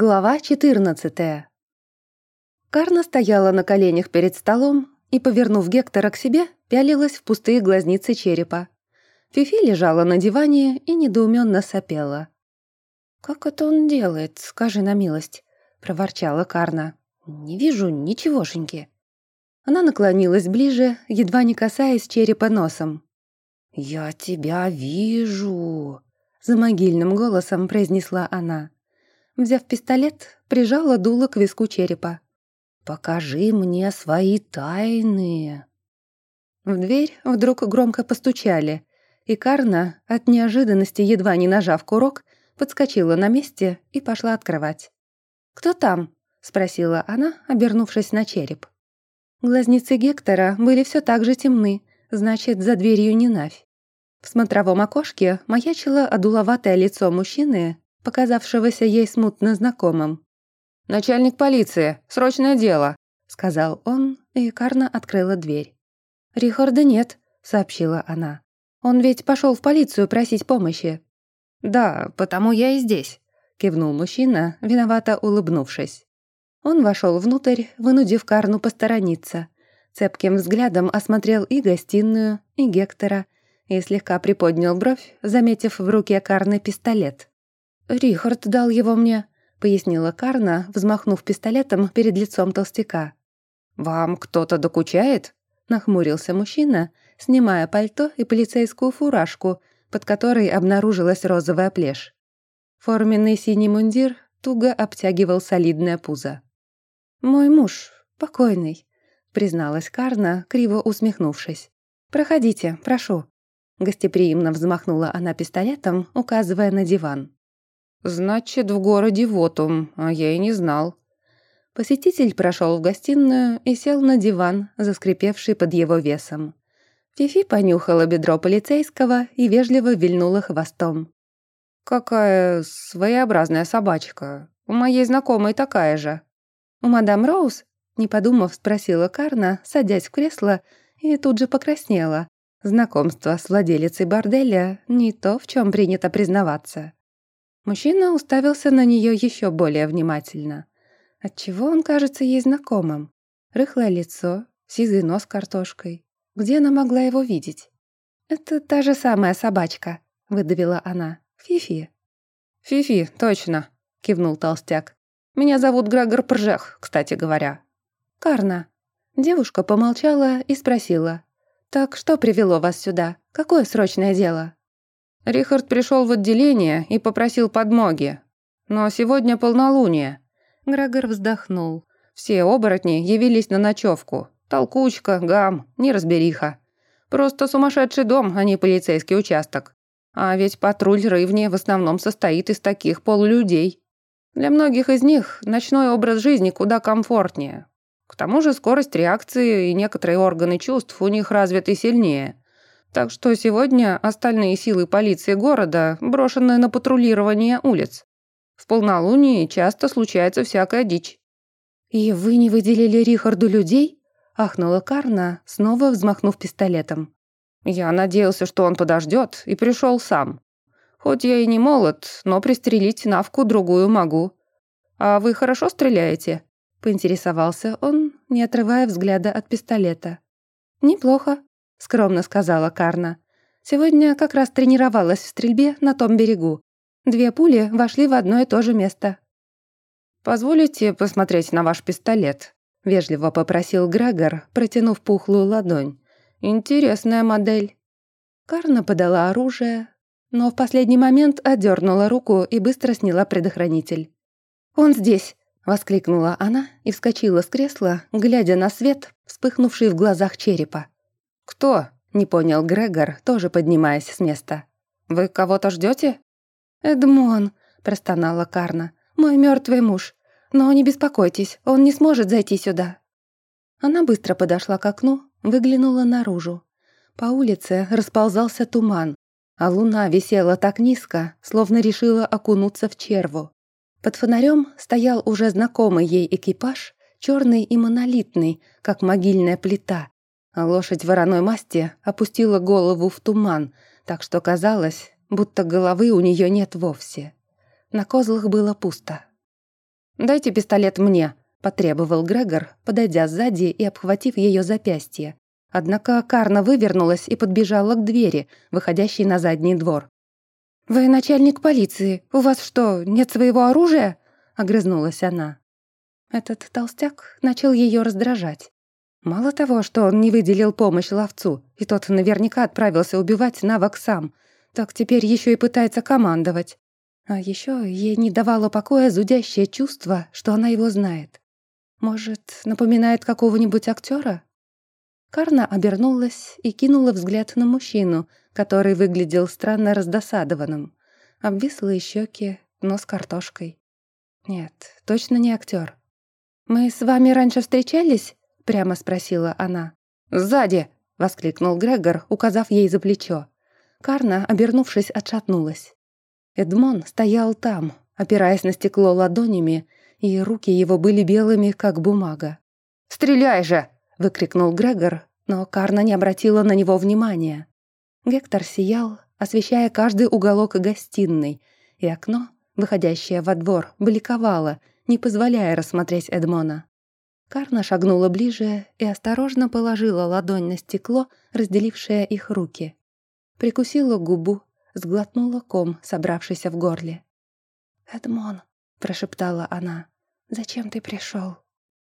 Глава 14 Карна стояла на коленях перед столом и, повернув Гектора к себе, пялилась в пустые глазницы черепа. Фифи лежала на диване и недоуменно сопела. «Как это он делает, скажи на милость?» — проворчала Карна. «Не вижу ничегошеньки». Она наклонилась ближе, едва не касаясь черепа носом. «Я тебя вижу», — за могильным голосом произнесла она. Взяв пистолет, прижала дуло к виску черепа. «Покажи мне свои тайны!» В дверь вдруг громко постучали, и Карна, от неожиданности едва не нажав курок, подскочила на месте и пошла открывать. «Кто там?» — спросила она, обернувшись на череп. Глазницы Гектора были все так же темны, значит, за дверью не навь. В смотровом окошке маячило одуловатое лицо мужчины показавшегося ей смутно знакомым. «Начальник полиции, срочное дело», — сказал он, и Карна открыла дверь. «Рихарда нет», — сообщила она. «Он ведь пошел в полицию просить помощи». «Да, потому я и здесь», — кивнул мужчина, виновато улыбнувшись. Он вошел внутрь, вынудив Карну посторониться. Цепким взглядом осмотрел и гостиную, и Гектора, и слегка приподнял бровь, заметив в руке Карны пистолет. «Рихард дал его мне», — пояснила Карна, взмахнув пистолетом перед лицом толстяка. «Вам кто-то докучает?» — нахмурился мужчина, снимая пальто и полицейскую фуражку, под которой обнаружилась розовая плешь. Форменный синий мундир туго обтягивал солидное пузо. «Мой муж, покойный», — призналась Карна, криво усмехнувшись. «Проходите, прошу». Гостеприимно взмахнула она пистолетом, указывая на диван. «Значит, в городе Вотум, а я и не знал». Посетитель прошел в гостиную и сел на диван, заскрипевший под его весом. Фифи понюхала бедро полицейского и вежливо вильнула хвостом. «Какая своеобразная собачка. У моей знакомой такая же». «У мадам Роуз?» Не подумав, спросила Карна, садясь в кресло, и тут же покраснела. Знакомство с владелицей борделя — не то, в чем принято признаваться. Мужчина уставился на нее еще более внимательно. Отчего он кажется ей знакомым? Рыхлое лицо, сизый нос картошкой. Где она могла его видеть? «Это та же самая собачка», — выдавила она. «Фифи». «Фифи, точно», — кивнул толстяк. «Меня зовут Грегор Пржех, кстати говоря». «Карна». Девушка помолчала и спросила. «Так что привело вас сюда? Какое срочное дело?» Рихард пришел в отделение и попросил подмоги. Но сегодня полнолуние. Грегор вздохнул. Все оборотни явились на ночевку. Толкучка, гам, неразбериха. Просто сумасшедший дом, а не полицейский участок. А ведь патруль Рывни в основном состоит из таких полулюдей. Для многих из них ночной образ жизни куда комфортнее. К тому же скорость реакции и некоторые органы чувств у них развиты сильнее. Так что сегодня остальные силы полиции города брошены на патрулирование улиц. В полнолуние часто случается всякая дичь. «И вы не выделили Рихарду людей?» — ахнула Карна, снова взмахнув пистолетом. «Я надеялся, что он подождет, и пришел сам. Хоть я и не молод, но пристрелить навку другую могу. А вы хорошо стреляете?» — поинтересовался он, не отрывая взгляда от пистолета. «Неплохо», — скромно сказала Карна. «Сегодня как раз тренировалась в стрельбе на том берегу. Две пули вошли в одно и то же место». «Позволите посмотреть на ваш пистолет?» — вежливо попросил Грегор, протянув пухлую ладонь. «Интересная модель». Карна подала оружие, но в последний момент отдернула руку и быстро сняла предохранитель. «Он здесь!» — воскликнула она и вскочила с кресла, глядя на свет, вспыхнувший в глазах черепа. «Кто?» — не понял Грегор, тоже поднимаясь с места. «Вы кого-то ждете? «Эдмон», — простонала Карна, — «мой мертвый муж. Но не беспокойтесь, он не сможет зайти сюда». Она быстро подошла к окну, выглянула наружу. По улице расползался туман, а луна висела так низко, словно решила окунуться в черву. Под фонарем стоял уже знакомый ей экипаж, черный и монолитный, как могильная плита, лошадь вороной масти опустила голову в туман, так что казалось, будто головы у нее нет вовсе. На козлах было пусто. «Дайте пистолет мне», — потребовал Грегор, подойдя сзади и обхватив ее запястье. Однако Карна вывернулась и подбежала к двери, выходящей на задний двор. «Вы начальник полиции. У вас что, нет своего оружия?» — огрызнулась она. Этот толстяк начал ее раздражать. Мало того, что он не выделил помощь ловцу, и тот наверняка отправился убивать навок сам, так теперь еще и пытается командовать. А еще ей не давало покоя зудящее чувство, что она его знает. Может, напоминает какого-нибудь актера? Карна обернулась и кинула взгляд на мужчину, который выглядел странно раздосадованным. Обвислые щеки, нос картошкой. Нет, точно не актер. «Мы с вами раньше встречались?» — прямо спросила она. «Сзади!» — воскликнул Грегор, указав ей за плечо. Карна, обернувшись, отшатнулась. Эдмон стоял там, опираясь на стекло ладонями, и руки его были белыми, как бумага. «Стреляй же!» — выкрикнул Грегор, но Карна не обратила на него внимания. Гектор сиял, освещая каждый уголок гостиной, и окно, выходящее во двор, бликовало, не позволяя рассмотреть Эдмона. Карна шагнула ближе и осторожно положила ладонь на стекло, разделившее их руки. Прикусила губу, сглотнула ком, собравшийся в горле. «Эдмон», — прошептала она, — «зачем ты пришел?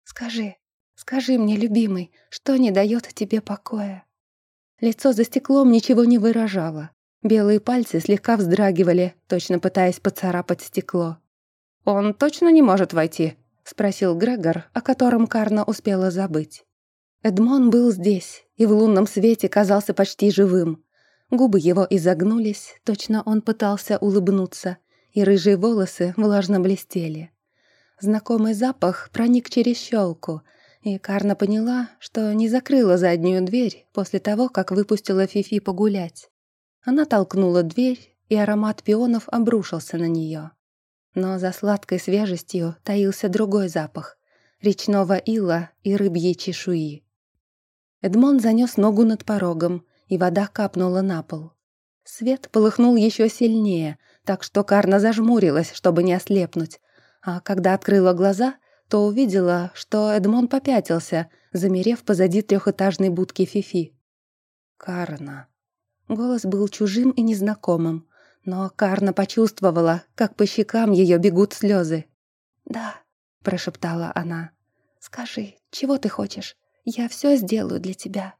Скажи, скажи мне, любимый, что не дает тебе покоя?» Лицо за стеклом ничего не выражало. Белые пальцы слегка вздрагивали, точно пытаясь поцарапать стекло. «Он точно не может войти?» — спросил Грегор, о котором Карна успела забыть. Эдмон был здесь и в лунном свете казался почти живым. Губы его изогнулись, точно он пытался улыбнуться, и рыжие волосы влажно блестели. Знакомый запах проник через щелку, и Карна поняла, что не закрыла заднюю дверь после того, как выпустила Фифи погулять. Она толкнула дверь, и аромат пионов обрушился на нее. Но за сладкой свежестью таился другой запах — речного ила и рыбьей чешуи. Эдмон занес ногу над порогом, и вода капнула на пол. Свет полыхнул еще сильнее, так что Карна зажмурилась, чтобы не ослепнуть, а когда открыла глаза, то увидела, что Эдмон попятился, замерев позади трехэтажной будки Фифи. «Карна». Голос был чужим и незнакомым, но Карна почувствовала, как по щекам ее бегут слезы. «Да», — прошептала она, — «скажи, чего ты хочешь? Я все сделаю для тебя».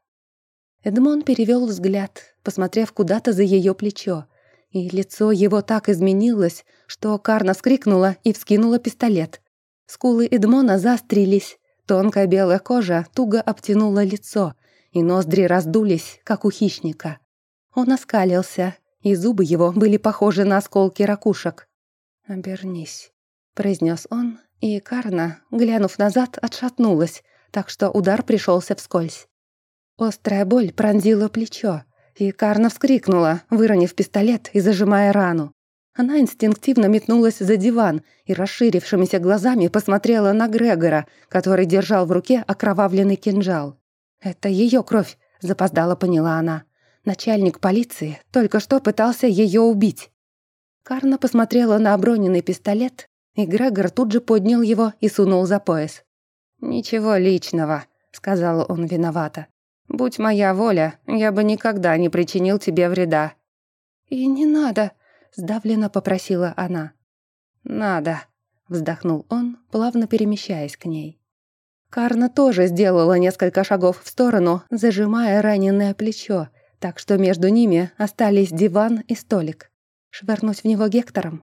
Эдмон перевел взгляд, посмотрев куда-то за ее плечо, и лицо его так изменилось, что Карна вскрикнула и вскинула пистолет. Скулы Эдмона заострились, тонкая белая кожа туго обтянула лицо, и ноздри раздулись, как у хищника. Он оскалился, и зубы его были похожи на осколки ракушек. «Обернись», — произнес он, и Карна, глянув назад, отшатнулась, так что удар пришелся вскользь. Острая боль пронзила плечо, и Карна вскрикнула, выронив пистолет и зажимая рану. Она инстинктивно метнулась за диван и расширившимися глазами посмотрела на Грегора, который держал в руке окровавленный кинжал. «Это ее кровь», — запоздала поняла она. Начальник полиции только что пытался ее убить. Карна посмотрела на оброненный пистолет, и Грегор тут же поднял его и сунул за пояс. «Ничего личного», — сказал он виновато. «Будь моя воля, я бы никогда не причинил тебе вреда». «И не надо», — сдавленно попросила она. «Надо», — вздохнул он, плавно перемещаясь к ней. Карна тоже сделала несколько шагов в сторону, зажимая раненое плечо, так что между ними остались диван и столик. Швырнуть в него Гектором?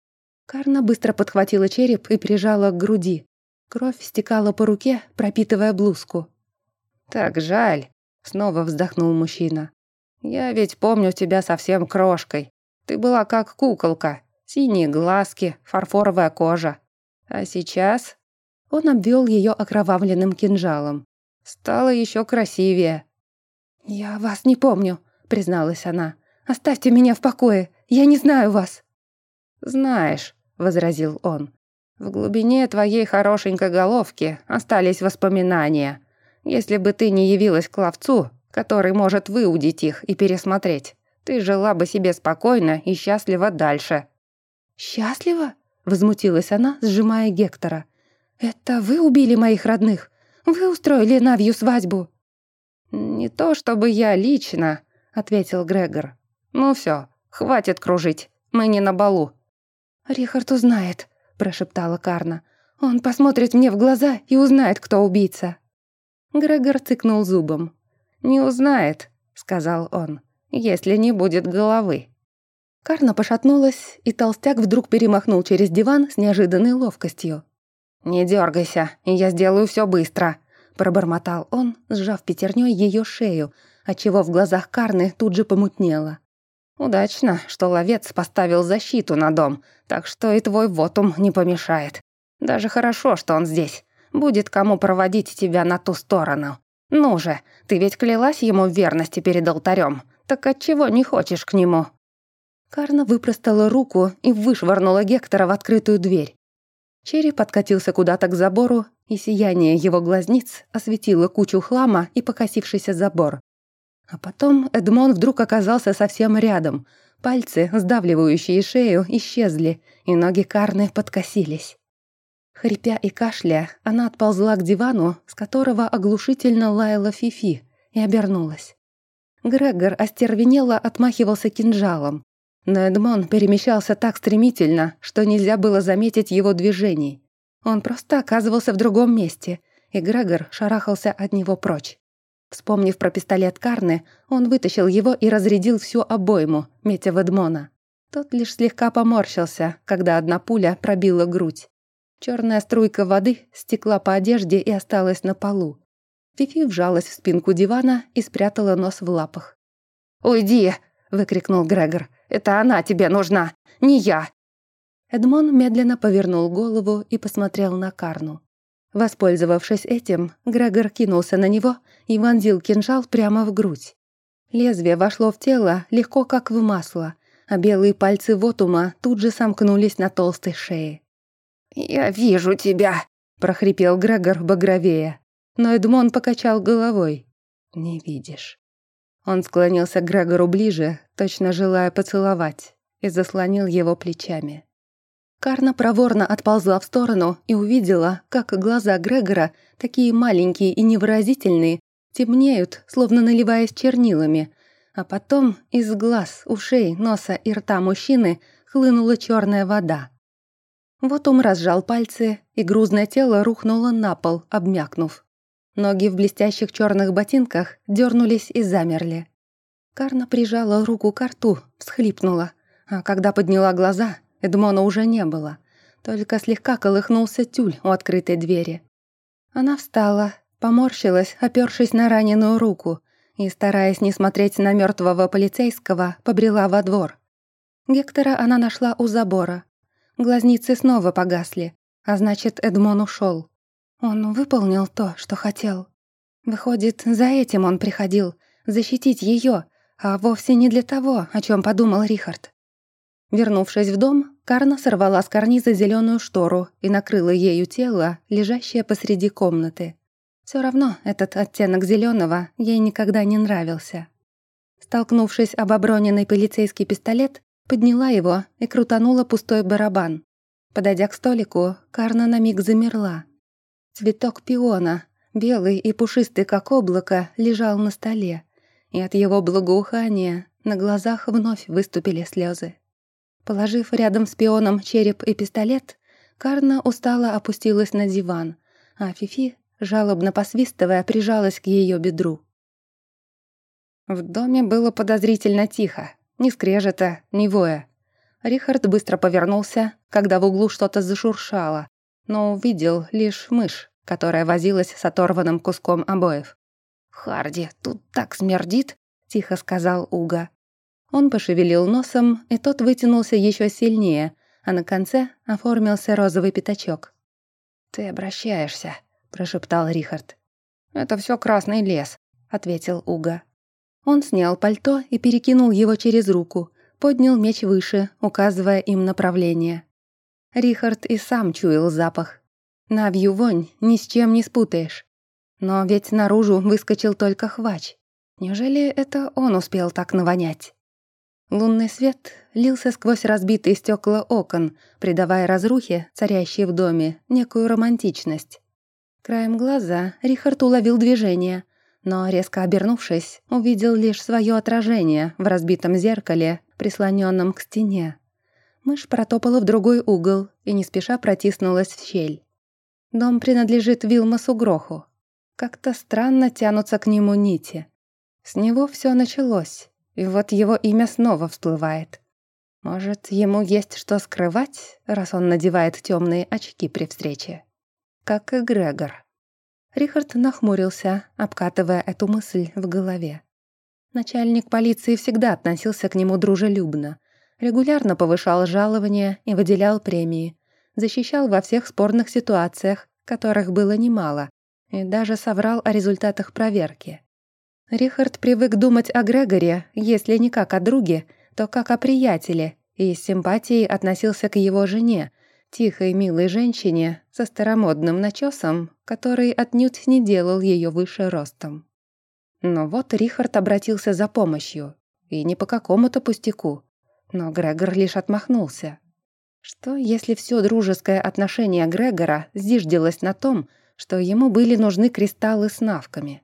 Карна быстро подхватила череп и прижала к груди. Кровь стекала по руке, пропитывая блузку. «Так жаль», — снова вздохнул мужчина. «Я ведь помню тебя совсем крошкой. Ты была как куколка. Синие глазки, фарфоровая кожа. А сейчас...» Он обвел ее окровавленным кинжалом. «Стала еще красивее». «Я вас не помню», — призналась она. «Оставьте меня в покое, я не знаю вас». «Знаешь», — возразил он, — «в глубине твоей хорошенькой головки остались воспоминания. Если бы ты не явилась к ловцу, который может выудить их и пересмотреть, ты жила бы себе спокойно и счастливо дальше». «Счастливо?» — возмутилась она, сжимая Гектора. «Это вы убили моих родных? Вы устроили Навью свадьбу?» «Не то чтобы я лично», — ответил Грегор. «Ну все, хватит кружить, мы не на балу». «Рихард узнает», — прошептала Карна. «Он посмотрит мне в глаза и узнает, кто убийца». Грегор цыкнул зубом. «Не узнает», — сказал он, — «если не будет головы». Карна пошатнулась, и толстяк вдруг перемахнул через диван с неожиданной ловкостью. «Не дергайся, я сделаю все быстро», — пробормотал он, сжав пятерней ее шею, отчего в глазах Карны тут же помутнело. «Удачно, что ловец поставил защиту на дом, так что и твой вотум не помешает. Даже хорошо, что он здесь. Будет кому проводить тебя на ту сторону. Ну же, ты ведь клялась ему в верности перед алтарем. Так отчего не хочешь к нему?» Карна выпростала руку и вышвырнула Гектора в открытую дверь. Череп подкатился куда-то к забору, и сияние его глазниц осветило кучу хлама и покосившийся забор. А потом Эдмон вдруг оказался совсем рядом. Пальцы, сдавливающие шею, исчезли, и ноги Карны подкосились. Хрипя и кашля, она отползла к дивану, с которого оглушительно лаяла Фифи, и обернулась. Грегор остервенело отмахивался кинжалом, но Эдмон перемещался так стремительно, что нельзя было заметить его движений. Он просто оказывался в другом месте, и Грегор шарахался от него прочь. Вспомнив про пистолет Карны, он вытащил его и разрядил всю обойму, метя в Эдмона. Тот лишь слегка поморщился, когда одна пуля пробила грудь. Черная струйка воды стекла по одежде и осталась на полу. Фифи вжалась в спинку дивана и спрятала нос в лапах. «Уйди!» — выкрикнул Грегор. Это она тебе нужна, не я!» Эдмон медленно повернул голову и посмотрел на Карну. Воспользовавшись этим, Грегор кинулся на него и вонзил кинжал прямо в грудь. Лезвие вошло в тело легко, как в масло, а белые пальцы Вотума тут же сомкнулись на толстой шее. «Я вижу тебя!» — прохрипел Грегор багровее. Но Эдмон покачал головой. «Не видишь». Он склонился к Грегору ближе, точно желая поцеловать, и заслонил его плечами. Карна проворно отползла в сторону и увидела, как глаза Грегора, такие маленькие и невыразительные, темнеют, словно наливаясь чернилами, а потом из глаз, ушей, носа и рта мужчины хлынула черная вода. Вот ум разжал пальцы, и грузное тело рухнуло на пол, обмякнув. Ноги в блестящих черных ботинках дернулись и замерли. Карна прижала руку к рту, всхлипнула, а когда подняла глаза, Эдмона уже не было. Только слегка колыхнулся тюль у открытой двери. Она встала, поморщилась, опёршись на раненую руку, и, стараясь не смотреть на мертвого полицейского, побрела во двор. Гектора она нашла у забора. Глазницы снова погасли, а значит, Эдмон ушел. Он выполнил то, что хотел. Выходит, за этим он приходил, защитить ее, а вовсе не для того, о чем подумал Рихард. Вернувшись в дом, Карна сорвала с карниза зеленую штору и накрыла ею тело, лежащее посреди комнаты. Все равно этот оттенок зеленого ей никогда не нравился. Столкнувшись об оброненный полицейский пистолет, подняла его и крутанула пустой барабан. Подойдя к столику, Карна на миг замерла, Цветок пиона, белый и пушистый, как облако, лежал на столе, и от его благоухания на глазах вновь выступили слезы. Положив рядом с пионом череп и пистолет, Карна устало опустилась на диван, а Фифи, жалобно посвистывая, прижалась к ее бедру. В доме было подозрительно тихо, ни скрежета, ни воя. Рихард быстро повернулся, когда в углу что-то зашуршало, но увидел лишь мышь, которая возилась с оторванным куском обоев. «Харди, тут так смердит!» — тихо сказал Уга. Он пошевелил носом, и тот вытянулся еще сильнее, а на конце оформился розовый пятачок. «Ты обращаешься», — прошептал Рихард. «Это все красный лес», — ответил Уга. Он снял пальто и перекинул его через руку, поднял меч выше, указывая им направление. Рихард и сам чуял запах. Навью вонь ни с чем не спутаешь. Но ведь наружу выскочил только хвач. Неужели это он успел так навонять? Лунный свет лился сквозь разбитые стекла окон, придавая разрухе, царящей в доме, некую романтичность. Краем глаза Рихард уловил движение, но, резко обернувшись, увидел лишь свое отражение в разбитом зеркале, прислоненном к стене. Мышь протопала в другой угол и не спеша протиснулась в щель. Дом принадлежит Вилмасу Гроху. Как-то странно тянутся к нему нити. С него все началось. И вот его имя снова всплывает. Может, ему есть что скрывать, раз он надевает темные очки при встрече? Как и Грегор. Рихард нахмурился, обкатывая эту мысль в голове. Начальник полиции всегда относился к нему дружелюбно, регулярно повышал жалования и выделял премии, защищал во всех спорных ситуациях, которых было немало, и даже соврал о результатах проверки. Рихард привык думать о Грегоре, если не как о друге, то как о приятеле, и с симпатией относился к его жене, тихой милой женщине со старомодным начесом, который отнюдь не делал ее выше ростом. Но вот Рихард обратился за помощью, и не по какому-то пустяку, но Грегор лишь отмахнулся. Что, если все дружеское отношение Грегора зиждилось на том, что ему были нужны кристаллы с навками?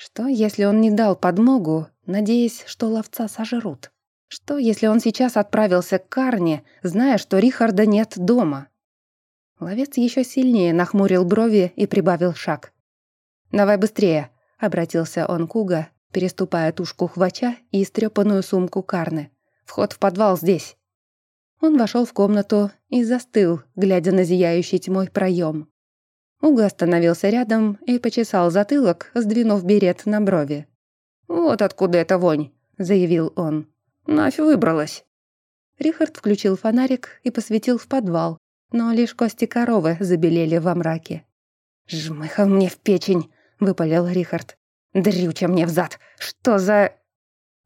Что, если он не дал подмогу, надеясь, что ловца сожрут? Что, если он сейчас отправился к Карне, зная, что Рихарда нет дома? Ловец еще сильнее нахмурил брови и прибавил шаг. «Давай быстрее», — обратился он к Уга, переступая тушку хвача и истрепанную сумку Карны. «Вход в подвал здесь». Он вошел в комнату и застыл, глядя на зияющий тьмой проем. Уга остановился рядом и почесал затылок, сдвинув берет на брови. «Вот откуда эта вонь», — заявил он. «Нафь выбралась». Рихард включил фонарик и посветил в подвал, но лишь кости коровы забелели во мраке. «Жмыха мне в печень», — выпалил Рихард. «Дрюча мне в зад! Что за...»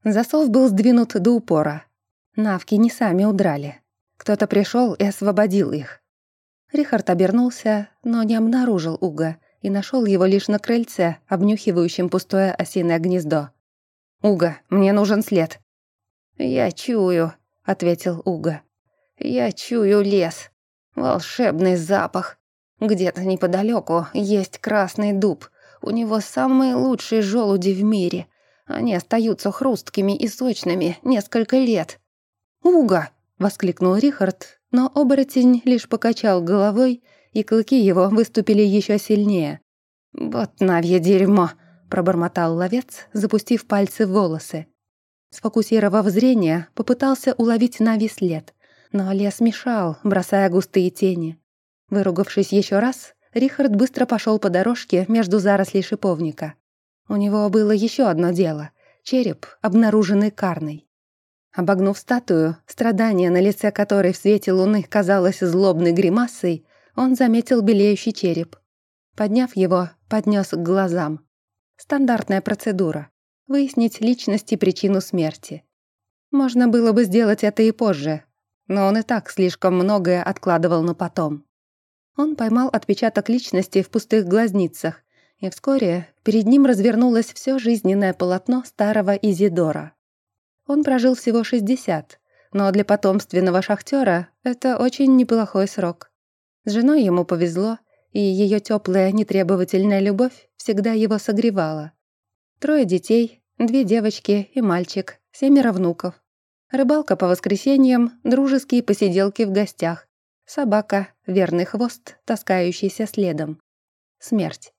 Засов был сдвинут до упора. Навки не сами удрали. Кто-то пришел и освободил их. Рихард обернулся, но не обнаружил Уга и нашел его лишь на крыльце, обнюхивающем пустое осиное гнездо. «Уга, мне нужен след». «Я чую», — ответил Уга. «Я чую лес. Волшебный запах. Где-то неподалеку есть красный дуб. У него самые лучшие желуди в мире. Они остаются хрусткими и сочными несколько лет». «Уга!» — воскликнул Рихард, но оборотень лишь покачал головой, и клыки его выступили еще сильнее. «Вот навье дерьмо!» — пробормотал ловец, запустив пальцы в волосы. Сфокусировав зрение, попытался уловить Нави след, но лес мешал, бросая густые тени. Выругавшись еще раз, Рихард быстро пошел по дорожке между зарослей шиповника. У него было еще одно дело — череп, обнаруженный Карной. Обогнув статую, страдание на лице которой в свете луны казалось злобной гримасой, он заметил белеющий череп. Подняв его, поднес к глазам. Стандартная процедура. Выяснить личность и причину смерти. Можно было бы сделать это и позже, но он и так слишком многое откладывал на потом. Он поймал отпечаток личности в пустых глазницах, и вскоре перед ним развернулось все жизненное полотно старого Изидора. Он прожил всего 60, но для потомственного шахтера это очень неплохой срок. С женой ему повезло, и ее теплая, нетребовательная любовь всегда его согревала. Трое детей, две девочки и мальчик, семеро внуков. Рыбалка по воскресеньям, дружеские посиделки в гостях. Собака, верный хвост, таскающийся следом. Смерть.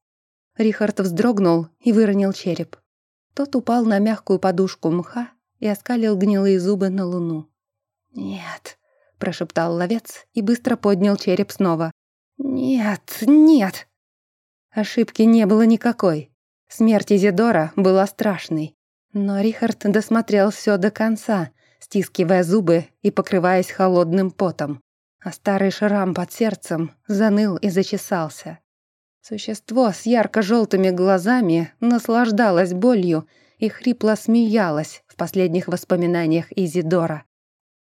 Рихард вздрогнул и выронил череп. Тот упал на мягкую подушку мха и оскалил гнилые зубы на луну. «Нет», — прошептал ловец и быстро поднял череп снова. «Нет, нет». Ошибки не было никакой. Смерть Изидора была страшной. Но Рихард досмотрел все до конца, стискивая зубы и покрываясь холодным потом. А старый шрам под сердцем заныл и зачесался. Существо с ярко-желтыми глазами наслаждалось болью и хрипло смеялась в последних воспоминаниях Изидора.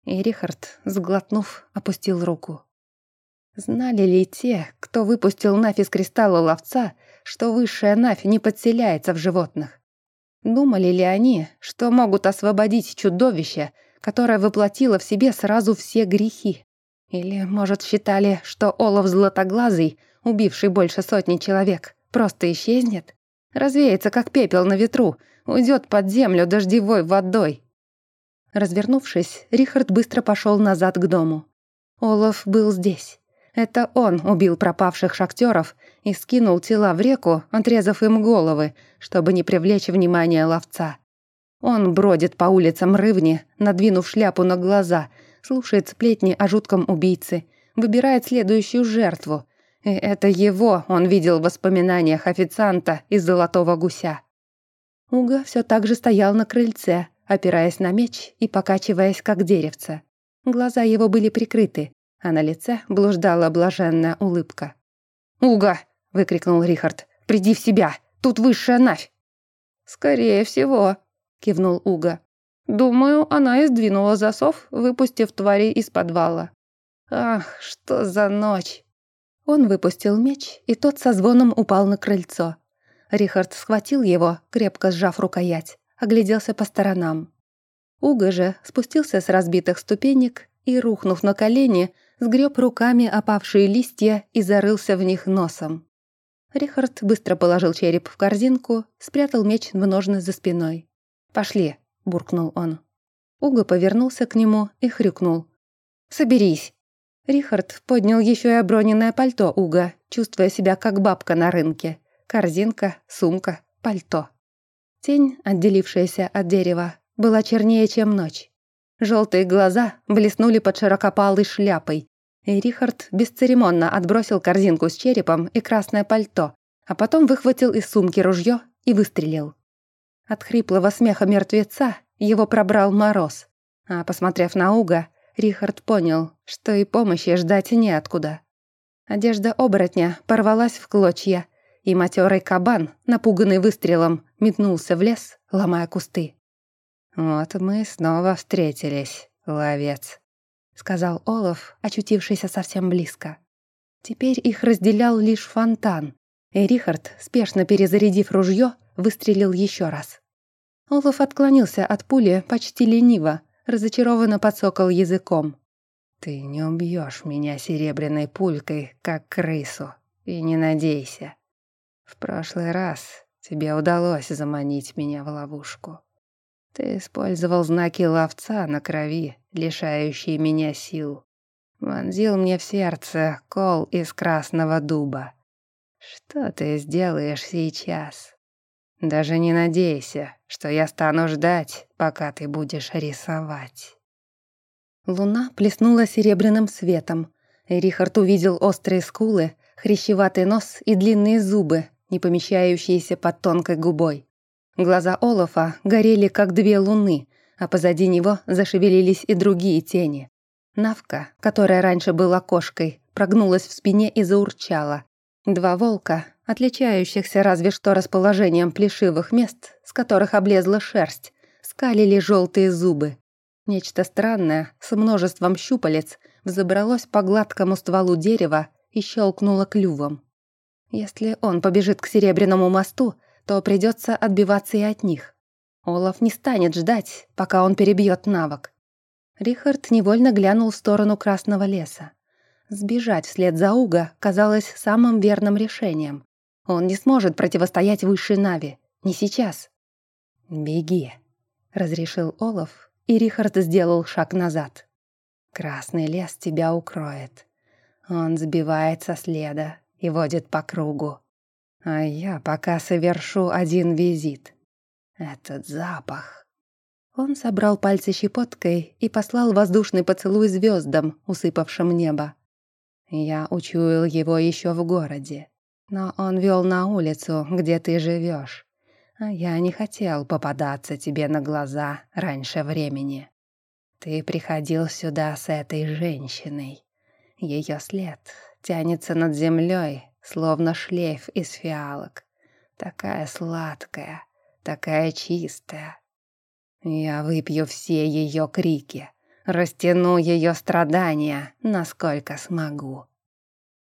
И Рихард, сглотнув, опустил руку. Знали ли те, кто выпустил Нафь из кристалла ловца, что высшая Нафь не подселяется в животных? Думали ли они, что могут освободить чудовище, которая воплотила в себе сразу все грехи. Или, может, считали, что Олаф Златоглазый, убивший больше сотни человек, просто исчезнет? Развеется, как пепел на ветру, уйдет под землю дождевой водой. Развернувшись, Рихард быстро пошел назад к дому. Олаф был здесь. Это он убил пропавших шахтеров и скинул тела в реку, отрезав им головы, чтобы не привлечь внимание ловца. Он бродит по улицам Рывни, надвинув шляпу на глаза, слушает сплетни о жутком убийце, выбирает следующую жертву. И это его он видел в воспоминаниях официанта из «Золотого гуся». Уга все так же стоял на крыльце, опираясь на меч и покачиваясь, как деревце. Глаза его были прикрыты, а на лице блуждала блаженная улыбка. «Уга!» — выкрикнул Рихард. «Приди в себя! Тут высшая навь!» «Скорее всего», — кивнул Уга. «Думаю, она и сдвинула засов, выпустив твари из подвала». «Ах, что за ночь!» Он выпустил меч, и тот со звоном упал на крыльцо. Рихард схватил его, крепко сжав рукоять, огляделся по сторонам. Уга же спустился с разбитых ступенек и, рухнув на колени, сгреб руками опавшие листья и зарылся в них носом. Рихард быстро положил череп в корзинку, спрятал меч в ножны за спиной. «Пошли», — буркнул он. Уга повернулся к нему и хрюкнул. «Соберись». Рихард поднял еще и оброненное пальто Уга, чувствуя себя как бабка на рынке. Корзинка, сумка, пальто. Тень, отделившаяся от дерева, была чернее, чем ночь. Желтые глаза блеснули под широкопалой шляпой, и Рихард бесцеремонно отбросил корзинку с черепом и красное пальто, а потом выхватил из сумки ружье и выстрелил. От хриплого смеха мертвеца его пробрал мороз, а, посмотрев на Уга, Рихард понял, что и помощи ждать неоткуда. Одежда оборотня порвалась в клочья, и матерый кабан, напуганный выстрелом, метнулся в лес, ломая кусты. «Вот мы снова встретились, ловец», — сказал Олаф, очутившийся совсем близко. Теперь их разделял лишь фонтан, и Рихард, спешно перезарядив ружье, выстрелил еще раз. Олаф отклонился от пули почти лениво, разочарованно подсокал языком. «Ты не убьешь меня серебряной пулькой, как крысу, и не надейся. В прошлый раз тебе удалось заманить меня в ловушку. Ты использовал знаки ловца на крови, лишающие меня сил. Вонзил мне в сердце кол из красного дуба. Что ты сделаешь сейчас? Даже не надейся, что я стану ждать, пока ты будешь рисовать. Луна плеснула серебряным светом. Рихард увидел острые скулы, хрящеватый нос и длинные зубы, не помещающиеся под тонкой губой. Глаза Олафа горели, как две луны, а позади него зашевелились и другие тени. Навка, которая раньше была кошкой, прогнулась в спине и заурчала. Два волка, отличающихся разве что расположением плешивых мест, с которых облезла шерсть, скалили желтые зубы. Нечто странное, с множеством щупалец, взобралось по гладкому стволу дерева и щелкнуло клювом. Если он побежит к Серебряному мосту, то придется отбиваться и от них. Олаф не станет ждать, пока он перебьет навык. Рихард невольно глянул в сторону Красного леса. Сбежать вслед за Уга казалось самым верным решением. Он не сможет противостоять высшей Нави. Не сейчас. «Беги», — разрешил Олаф, и Рихард сделал шаг назад. «Красный лес тебя укроет. Он сбивает со следа и водит по кругу. А я пока совершу один визит. Этот запах. Он собрал пальцы щепоткой и послал воздушный поцелуй звездам, усыпавшим небо. Я учуял его еще в городе, но он вел на улицу, где ты живешь. А я не хотел попадаться тебе на глаза раньше времени. Ты приходил сюда с этой женщиной. Ее след тянется над землей, словно шлейф из фиалок. Такая сладкая, такая чистая. Я выпью все ее крики, растяну ее страдания, насколько смогу.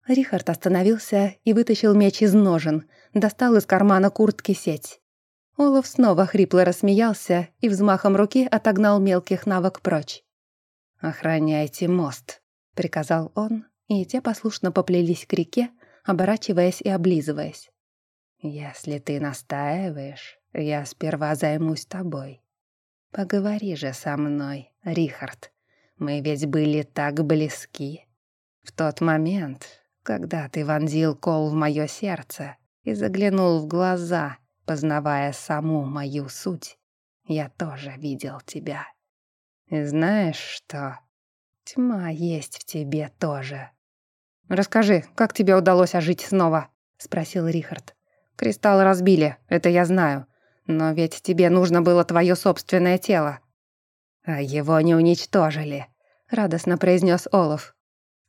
Рихард остановился и вытащил меч из ножен, достал из кармана куртки сеть. Олаф снова хрипло рассмеялся и взмахом руки отогнал мелких навык прочь. «Охраняйте мост», — приказал он, и те послушно поплелись к реке, оборачиваясь и облизываясь. «Если ты настаиваешь, я сперва займусь тобой. Поговори же со мной, Рихард. Мы ведь были так близки. В тот момент, когда ты вонзил кол в мое сердце и заглянул в глаза, познавая саму мою суть, я тоже видел тебя. И знаешь что? Тьма есть в тебе тоже. «Расскажи, как тебе удалось ожить снова?» — спросил Рихард. «Кристалл разбили, это я знаю. Но ведь тебе нужно было твое собственное тело». «А его не уничтожили», — радостно произнес Олаф.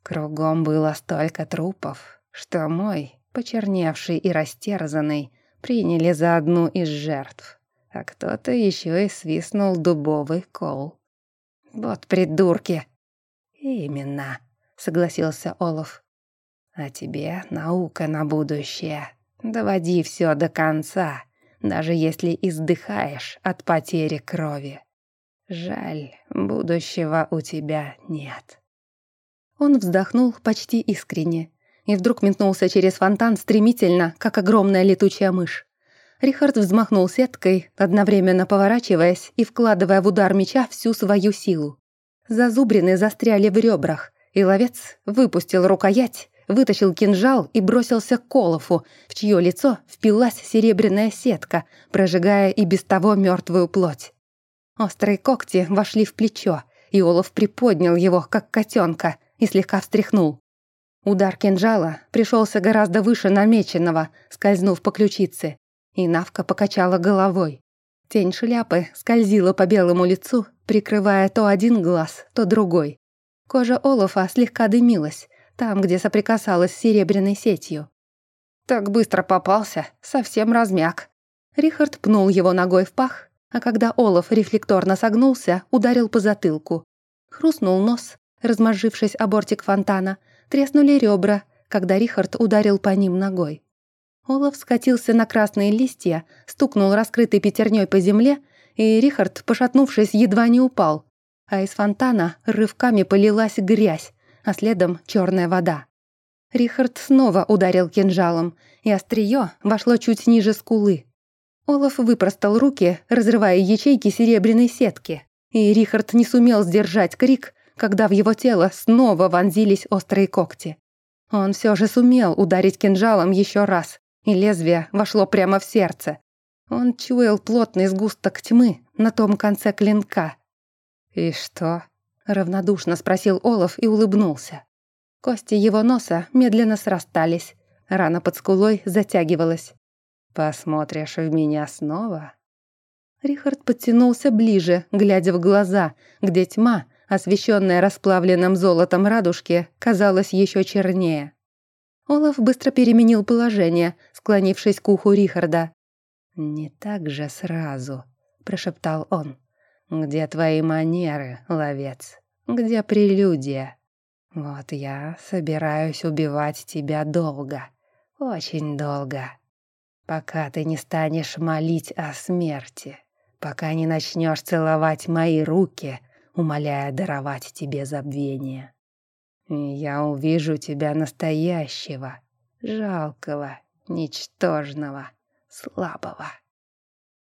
«Кругом было столько трупов, что мой, почерневший и растерзанный, приняли за одну из жертв, а кто-то еще и свистнул дубовый кол. Вот придурки!» «Именно», — согласился Олаф. «А тебе наука на будущее. Доводи все до конца, даже если издыхаешь от потери крови. Жаль, будущего у тебя нет». Он вздохнул почти искренне и вдруг метнулся через фонтан стремительно, как огромная летучая мышь. Рихард взмахнул сеткой, одновременно поворачиваясь и вкладывая в удар меча всю свою силу. Зазубрины застряли в ребрах, и ловец выпустил рукоять, вытащил кинжал и бросился к Колофу, в чье лицо впилась серебряная сетка, прожигая и без того мертвую плоть. Острые когти вошли в плечо, и Олаф приподнял его, как котенка, и слегка встряхнул. Удар кинжала пришелся гораздо выше намеченного, скользнув по ключице, и Навка покачала головой. Тень шляпы скользила по белому лицу, прикрывая то один глаз, то другой. Кожа Олафа слегка дымилась, там, где соприкасалась с серебряной сетью. Так быстро попался, совсем размяк. Рихард пнул его ногой в пах, а когда Олаф рефлекторно согнулся, ударил по затылку. Хрустнул нос, размозжившись о бортик фонтана, треснули ребра, когда Рихард ударил по ним ногой. Олаф скатился на красные листья, стукнул раскрытой пятерней по земле, и Рихард, пошатнувшись, едва не упал. А из фонтана рывками полилась грязь, а следом черная вода. Рихард снова ударил кинжалом, и острие вошло чуть ниже скулы. Олаф выпростал руки, разрывая ячейки серебряной сетки, и Рихард не сумел сдержать крик, когда в его тело снова вонзились острые когти. Он все же сумел ударить кинжалом еще раз, и лезвие вошло прямо в сердце. Он чуял плотный сгусток тьмы на том конце клинка. «И что?» Равнодушно спросил Олаф и улыбнулся. Кости его носа медленно срастались, рана под скулой затягивалась. «Посмотришь в меня снова?» Рихард подтянулся ближе, глядя в глаза, где тьма, освещенная расплавленным золотом радужки, казалась еще чернее. Олаф быстро переменил положение, склонившись к уху Рихарда. «Не так же сразу», — прошептал он. Где твои манеры, ловец? Где прелюдия? Вот я собираюсь убивать тебя долго, очень долго, пока ты не станешь молить о смерти, пока не начнешь целовать мои руки, умоляя даровать тебе забвение. И я увижу тебя настоящего, жалкого, ничтожного, слабого.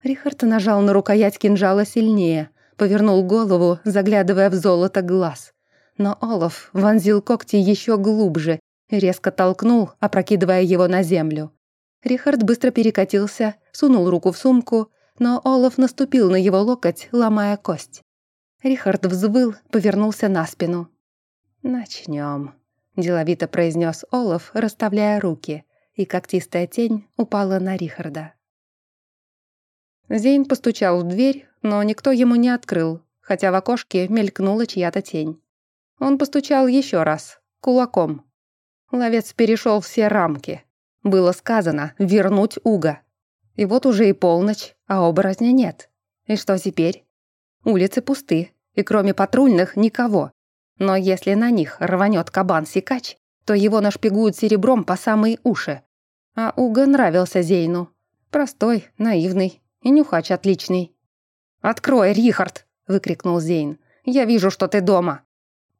Рихард нажал на рукоять кинжала сильнее, повернул голову, заглядывая в золото глаз. Но Олаф вонзил когти еще глубже и резко толкнул, опрокидывая его на землю. Рихард быстро перекатился, сунул руку в сумку, но Олаф наступил на его локоть, ломая кость. Рихард взвыл, повернулся на спину. «Начнем», — деловито произнес Олаф, расставляя руки, и когтистая тень упала на Рихарда. Зейн постучал в дверь, но никто ему не открыл, хотя в окошке мелькнула чья-то тень. Он постучал еще раз, кулаком. Ловец перешел все рамки. Было сказано вернуть Уга. И вот уже и полночь, а оборотня нет. И что теперь? Улицы пусты, и кроме патрульных никого. Но если на них рванет кабан-сикач, то его нашпигуют серебром по самые уши. А Уга нравился Зейну. Простой, наивный, И нюхач отличный. «Открой, Рихард!» — выкрикнул Зейн. «Я вижу, что ты дома!»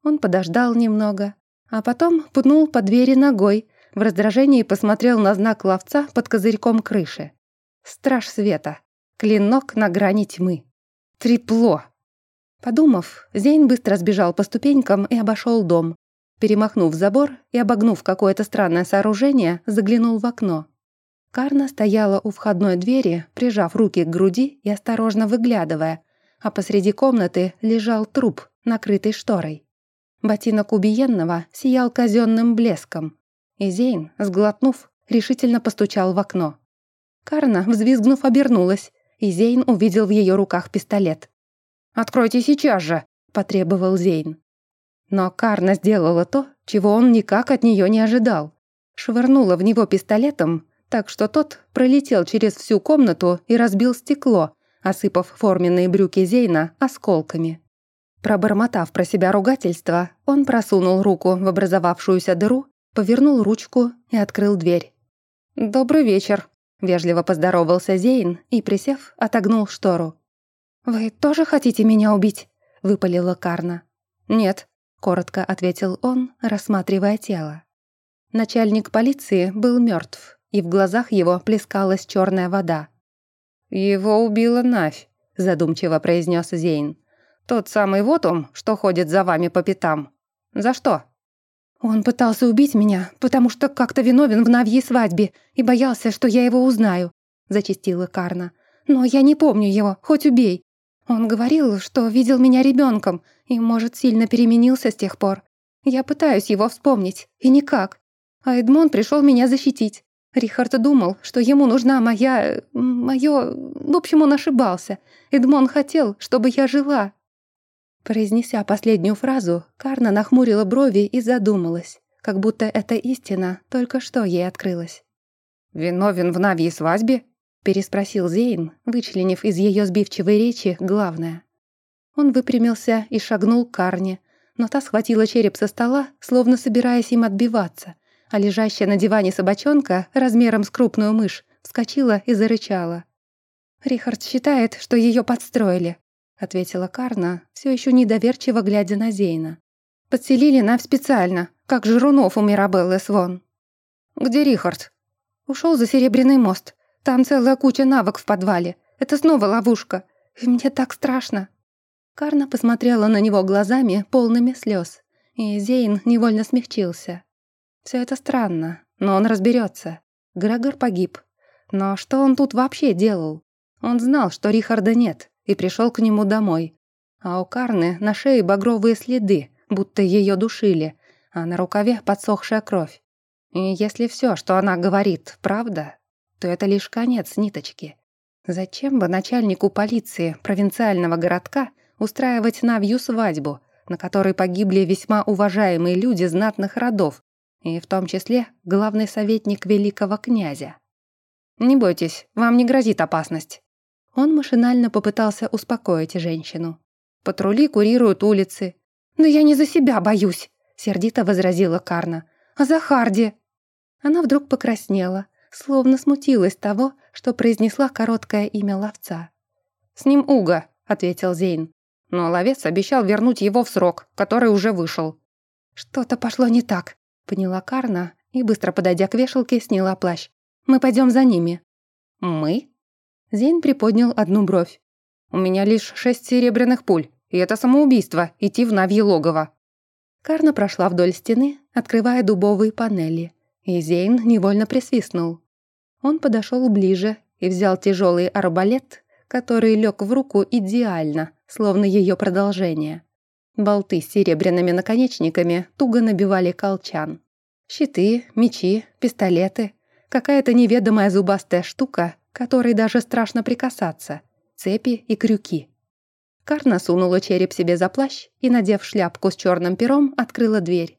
Он подождал немного, а потом пнул по двери ногой, в раздражении посмотрел на знак ловца под козырьком крыши. Страж света. Клинок на грани тьмы. Трепло. Подумав, Зейн быстро сбежал по ступенькам и обошел дом. Перемахнув забор и обогнув какое-то странное сооружение, заглянул в окно. Карна стояла у входной двери, прижав руки к груди и осторожно выглядывая, а посреди комнаты лежал труп, накрытый шторой. Ботинок убиенного сиял казенным блеском, и Зейн, сглотнув, решительно постучал в окно. Карна, взвизгнув, обернулась, и Зейн увидел в ее руках пистолет. «Откройте сейчас же!» – потребовал Зейн. Но Карна сделала то, чего он никак от нее не ожидал. Швырнула в него пистолетом так что тот пролетел через всю комнату и разбил стекло, осыпав форменные брюки Зейна осколками. Пробормотав про себя ругательство, он просунул руку в образовавшуюся дыру, повернул ручку и открыл дверь. «Добрый вечер», — вежливо поздоровался Зейн и, присев, отогнул штору. «Вы тоже хотите меня убить?» — выпалила Карна. «Нет», — коротко ответил он, рассматривая тело. Начальник полиции был мертв, и в глазах его плескалась черная вода. «Его убила Навь», — задумчиво произнес Зейн. «Тот самый вот он, что ходит за вами по пятам. За что?» «Он пытался убить меня, потому что как-то виновен в Навьей свадьбе и боялся, что я его узнаю», — зачастила Карна. «Но я не помню его, хоть убей. Он говорил, что видел меня ребенком и, может, сильно переменился с тех пор. Я пытаюсь его вспомнить, и никак. А Эдмон пришел меня защитить. Рихард думал, что ему нужна моя... моё... В общем, он ошибался. Эдмон хотел, чтобы я жила. Произнеся последнюю фразу, Карна нахмурила брови и задумалась, как будто эта истина только что ей открылась. «Виновен в Навьей свадьбе?» переспросил Зейн, вычленив из ее сбивчивой речи главное. Он выпрямился и шагнул к Карне, но та схватила череп со стола, словно собираясь им отбиваться — а лежащая на диване собачонка размером с крупную мышь вскочила и зарычала. «Рихард считает, что ее подстроили», — ответила Карна, все еще недоверчиво глядя на Зейна. «Подселили Навь специально, как Жирунов у Мирабеллы Свон». «Где Рихард?» Ушел за Серебряный мост. Там целая куча навок в подвале. Это снова ловушка. И мне так страшно». Карна посмотрела на него глазами, полными слез, и Зейн невольно смягчился. Все это странно, но он разберется. Грегор погиб. Но что он тут вообще делал? Он знал, что Рихарда нет, и пришел к нему домой. А у Карны на шее багровые следы, будто ее душили, а на рукаве подсохшая кровь. И если все, что она говорит, правда, то это лишь конец ниточки. Зачем бы начальнику полиции провинциального городка устраивать Навью свадьбу, на которой погибли весьма уважаемые люди знатных родов, и в том числе главный советник великого князя. «Не бойтесь, вам не грозит опасность». Он машинально попытался успокоить женщину. «Патрули курируют улицы». «Но я не за себя боюсь», — сердито возразила Карна. «А за Харди». Она вдруг покраснела, словно смутилась того, что произнесла короткое имя ловца. «С ним Уга», — ответил Зейн. «Но ловец обещал вернуть его в срок, который уже вышел». «Что-то пошло не так», Поняла Карна и, быстро подойдя к вешалке, сняла плащ. «Мы пойдем за ними». «Мы?» Зейн приподнял одну бровь. «У меня лишь шесть серебряных пуль, и это самоубийство, идти в Навье логово». Карна прошла вдоль стены, открывая дубовые панели, и Зейн невольно присвистнул. Он подошел ближе и взял тяжелый арбалет, который лег в руку идеально, словно ее продолжение. Болты с серебряными наконечниками туго набивали колчан. Щиты, мечи, пистолеты. Какая-то неведомая зубастая штука, которой даже страшно прикасаться. Цепи и крюки. Карна сунула череп себе за плащ и, надев шляпку с черным пером, открыла дверь.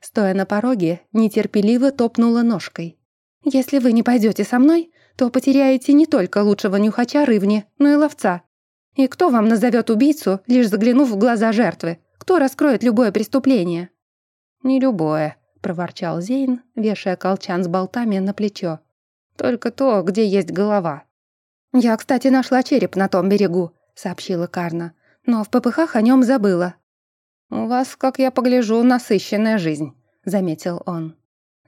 Стоя на пороге, нетерпеливо топнула ножкой. «Если вы не пойдете со мной, то потеряете не только лучшего нюхача рывни, но и ловца. И кто вам назовет убийцу, лишь заглянув в глаза жертвы? Кто раскроет любое преступление?» «Не любое», — проворчал Зейн, вешая колчан с болтами на плечо. «Только то, где есть голова». «Я, кстати, нашла череп на том берегу», — сообщила Карна. «Но в попыхах о нем забыла». «У вас, как я погляжу, насыщенная жизнь», — заметил он.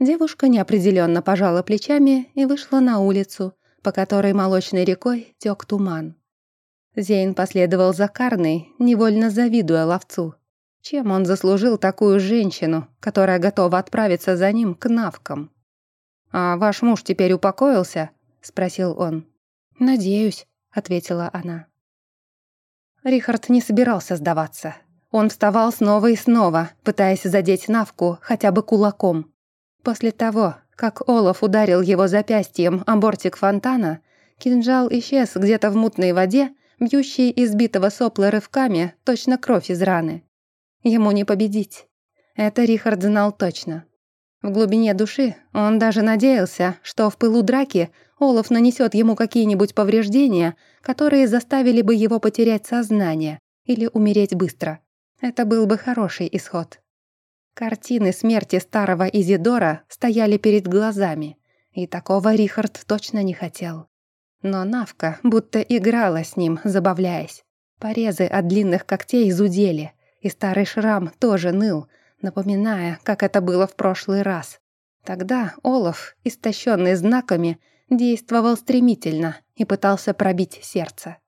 Девушка неопределенно пожала плечами и вышла на улицу, по которой молочной рекой тек туман. Зейн последовал за Карной, невольно завидуя ловцу. Чем он заслужил такую женщину, которая готова отправиться за ним к навкам? «А ваш муж теперь упокоился?» — спросил он. «Надеюсь», — ответила она. Рихард не собирался сдаваться. Он вставал снова и снова, пытаясь задеть Навку хотя бы кулаком. После того, как Олаф ударил его запястьем о бортик фонтана, кинжал исчез где-то в мутной воде, бьющей избитого сопла рывками, точно кровь из раны. Ему не победить. Это Рихард знал точно. В глубине души он даже надеялся, что в пылу драки Олаф нанесет ему какие-нибудь повреждения, которые заставили бы его потерять сознание или умереть быстро. Это был бы хороший исход. Картины смерти старого Изидора стояли перед глазами, и такого Рихард точно не хотел. Но Навка будто играла с ним, забавляясь. Порезы от длинных когтей зудели, и старый шрам тоже ныл, напоминая, как это было в прошлый раз. Тогда Олаф, истощенный знаками, действовал стремительно и пытался пробить сердце.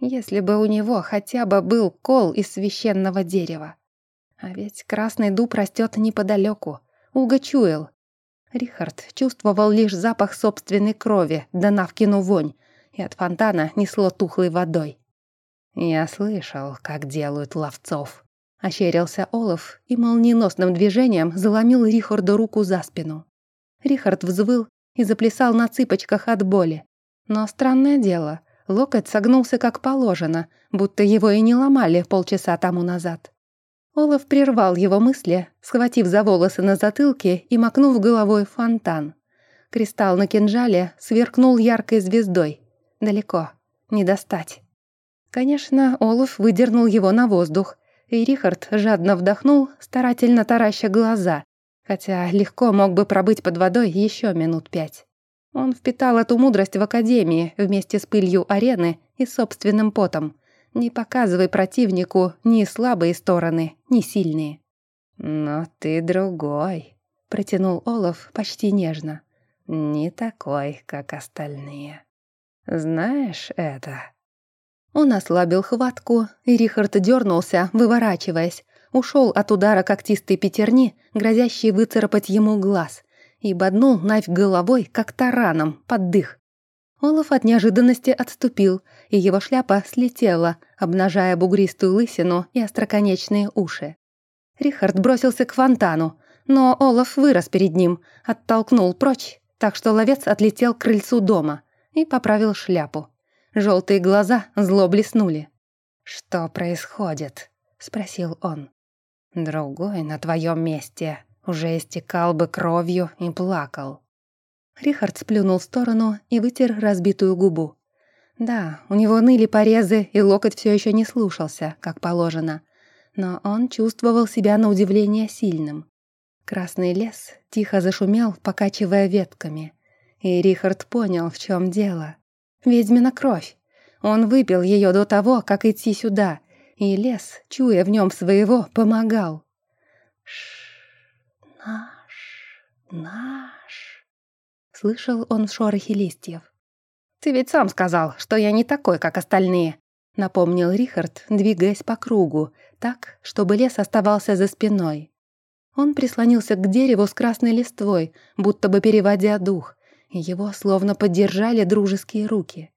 Если бы у него хотя бы был кол из священного дерева. А ведь красный дуб растет неподалеку. Уга чуял. Рихард чувствовал лишь запах собственной крови, да навкину вонь, и от фонтана несло тухлой водой. «Я слышал, как делают ловцов», — ощерился Олаф и молниеносным движением заломил Рихарду руку за спину. Рихард взвыл и заплясал на цыпочках от боли. Но странное дело, локоть согнулся как положено, будто его и не ломали полчаса тому назад. Олаф прервал его мысли, схватив за волосы на затылке и макнув головой в фонтан. Кристалл на кинжале сверкнул яркой звездой. Далеко, не достать. Конечно, Олаф выдернул его на воздух, и Рихард жадно вдохнул, старательно тараща глаза, хотя легко мог бы пробыть под водой еще минут пять. Он впитал эту мудрость в академии вместе с пылью арены и собственным потом. Не показывай противнику ни слабые стороны, ни сильные. «Но ты другой», — протянул Олаф почти нежно. «Не такой, как остальные. Знаешь это?» Он ослабил хватку, и Рихард дернулся, выворачиваясь, ушел от удара когтистой пятерни, грозящей выцарапать ему глаз, и боднул Навь головой, как тараном, под дых. Олаф от неожиданности отступил, и его шляпа слетела, обнажая бугристую лысину и остроконечные уши. Рихард бросился к фонтану, но Олаф вырос перед ним, оттолкнул прочь, так что ловец отлетел к крыльцу дома и поправил шляпу. Желтые глаза зло блеснули. «Что происходит?» — спросил он. «Другой на твоем месте уже истекал бы кровью и плакал». Рихард сплюнул в сторону и вытер разбитую губу. Да, у него ныли порезы, и локоть все еще не слушался, как положено. Но он чувствовал себя на удивление сильным. Красный лес тихо зашумел, покачивая ветками. И Рихард понял, в чем дело. Ведьмина кровь. Он выпил ее до того, как идти сюда, и лес, чуя в нем своего, помогал. Ш, наш, наш. Слышал он шорохи листьев. «Ты ведь сам сказал, что я не такой, как остальные», — напомнил Рихард, двигаясь по кругу, так, чтобы лес оставался за спиной. Он прислонился к дереву с красной листвой, будто бы переводя дух, его словно поддержали дружеские руки.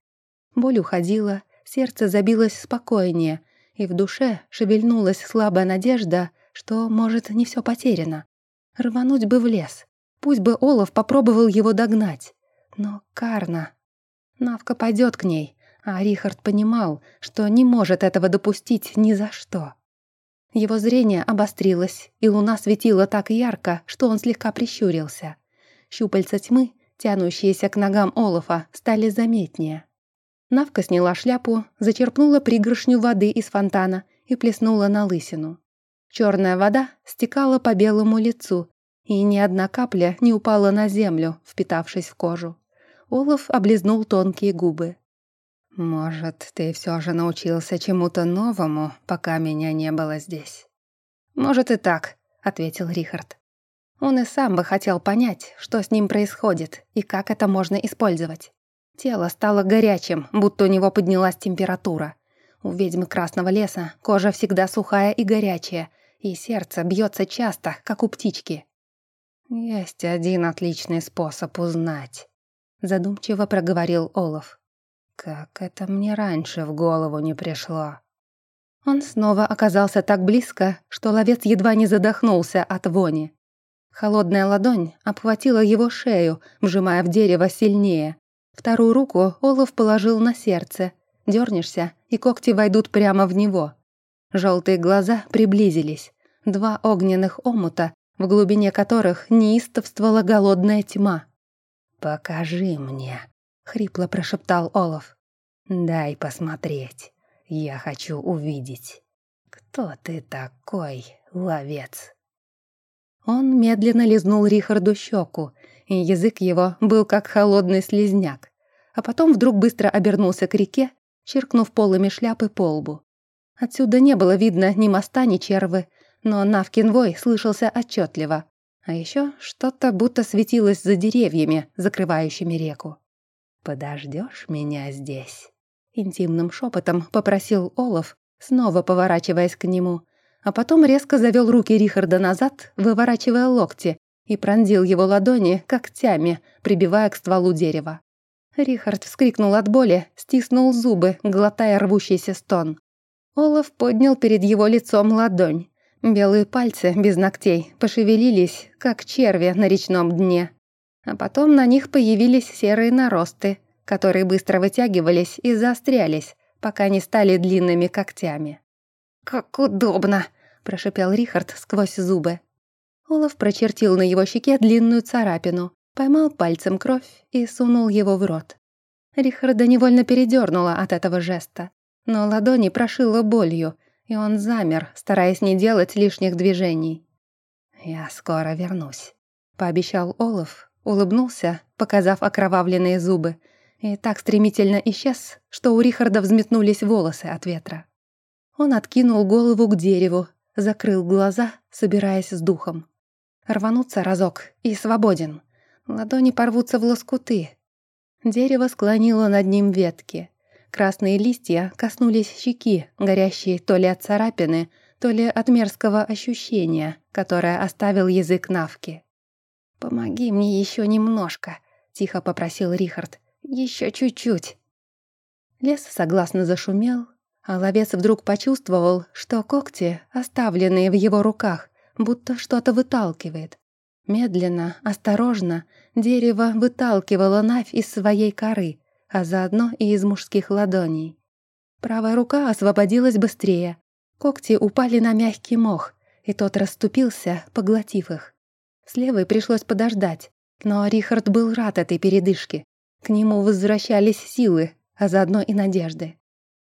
Боль уходила, сердце забилось спокойнее, и в душе шевельнулась слабая надежда, что, может, не все потеряно. Рвануть бы в лес. Пусть бы Олаф попробовал его догнать. Но Карна... Навка пойдет к ней, а Рихард понимал, что не может этого допустить ни за что. Его зрение обострилось, и луна светила так ярко, что он слегка прищурился. Щупальца тьмы, тянущиеся к ногам Олафа, стали заметнее. Навка сняла шляпу, зачерпнула пригоршню воды из фонтана и плеснула на лысину. Черная вода стекала по белому лицу, и ни одна капля не упала на землю, впитавшись в кожу. Олаф облизнул тонкие губы. «Может, ты все же научился чему-то новому, пока меня не было здесь?» «Может и так», — ответил Рихард. Он и сам бы хотел понять, что с ним происходит и как это можно использовать. Тело стало горячим, будто у него поднялась температура. У ведьмы Красного леса кожа всегда сухая и горячая, и сердце бьется часто, как у птички. «Есть один отличный способ узнать», — задумчиво проговорил Олаф. «Как это мне раньше в голову не пришло?» Он снова оказался так близко, что ловец едва не задохнулся от вони. Холодная ладонь обхватила его шею, вжимая в дерево сильнее. Вторую руку Олаф положил на сердце. Дернешься, и когти войдут прямо в него. Желтые глаза приблизились. Два огненных омута, в глубине которых неистовствовала голодная тьма. «Покажи мне», — хрипло прошептал Олаф. «Дай посмотреть. Я хочу увидеть. Кто ты такой, ловец?» Он медленно лизнул Рихарду щеку, и язык его был как холодный слезняк, а потом вдруг быстро обернулся к реке, чиркнув полами шляпы по лбу. Отсюда не было видно ни моста, ни червы, но Навкин вой слышался отчетливо. А еще что-то будто светилось за деревьями, закрывающими реку. «Подождешь меня здесь?» Интимным шепотом попросил Олаф, снова поворачиваясь к нему — а потом резко завел руки Рихарда назад, выворачивая локти, и пронзил его ладони когтями, прибивая к стволу дерева. Рихард вскрикнул от боли, стиснул зубы, глотая рвущийся стон. Олаф поднял перед его лицом ладонь. Белые пальцы, без ногтей, пошевелились, как черви на речном дне. А потом на них появились серые наросты, которые быстро вытягивались и заострялись, пока не стали длинными когтями. «Как удобно!» — прошипел Рихард сквозь зубы. Олаф прочертил на его щеке длинную царапину, поймал пальцем кровь и сунул его в рот. Рихарда невольно передернула от этого жеста, но ладони прошило болью, и он замер, стараясь не делать лишних движений. «Я скоро вернусь», — пообещал Олаф, улыбнулся, показав окровавленные зубы, и так стремительно исчез, что у Рихарда взметнулись волосы от ветра. Он откинул голову к дереву, закрыл глаза, собираясь с духом. Рвануться разок и свободен. Ладони порвутся в лоскуты. Дерево склонило над ним ветки. Красные листья коснулись щеки, горящие то ли от царапины, то ли от мерзкого ощущения, которое оставил язык Навки. «Помоги мне еще немножко», — тихо попросил Рихард. «Еще чуть-чуть». Лес согласно зашумел, а ловец вдруг почувствовал, что когти, оставленные в его руках, будто что-то выталкивает. Медленно, осторожно, дерево выталкивало Навь из своей коры, а заодно и из мужских ладоней. Правая рука освободилась быстрее. Когти упали на мягкий мох, и тот расступился, поглотив их. С левой пришлось подождать, но Рихард был рад этой передышке. К нему возвращались силы, а заодно и надежды.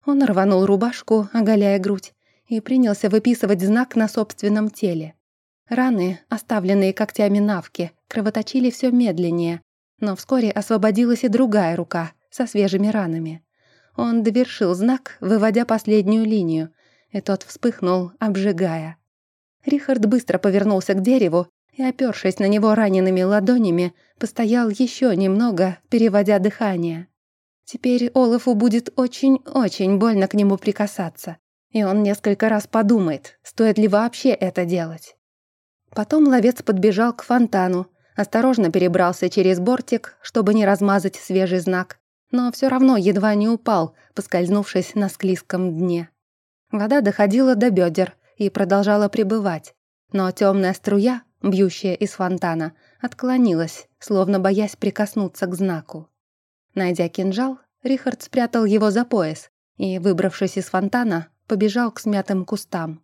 Он рванул рубашку, оголяя грудь, и принялся выписывать знак на собственном теле. Раны, оставленные когтями навки, кровоточили все медленнее, но вскоре освободилась и другая рука со свежими ранами. Он довершил знак, выводя последнюю линию, и тот вспыхнул, обжигая. Рихард быстро повернулся к дереву и, опёршись на него ранеными ладонями, постоял еще немного, переводя дыхание. Теперь Олафу будет очень-очень больно к нему прикасаться, и он несколько раз подумает, стоит ли вообще это делать. Потом ловец подбежал к фонтану, осторожно перебрался через бортик, чтобы не размазать свежий знак, но все равно едва не упал, поскользнувшись на склизком дне. Вода доходила до бедер и продолжала пребывать, но темная струя, бьющая из фонтана, отклонилась, словно боясь прикоснуться к знаку. Найдя кинжал, Рихард спрятал его за пояс и, выбравшись из фонтана, побежал к смятым кустам.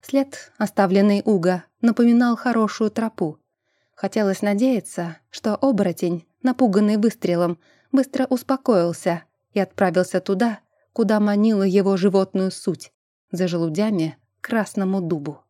След, оставленный Уга, напоминал хорошую тропу. Хотелось надеяться, что оборотень, напуганный выстрелом, быстро успокоился и отправился туда, куда манила его животную суть, за желудями к красному дубу.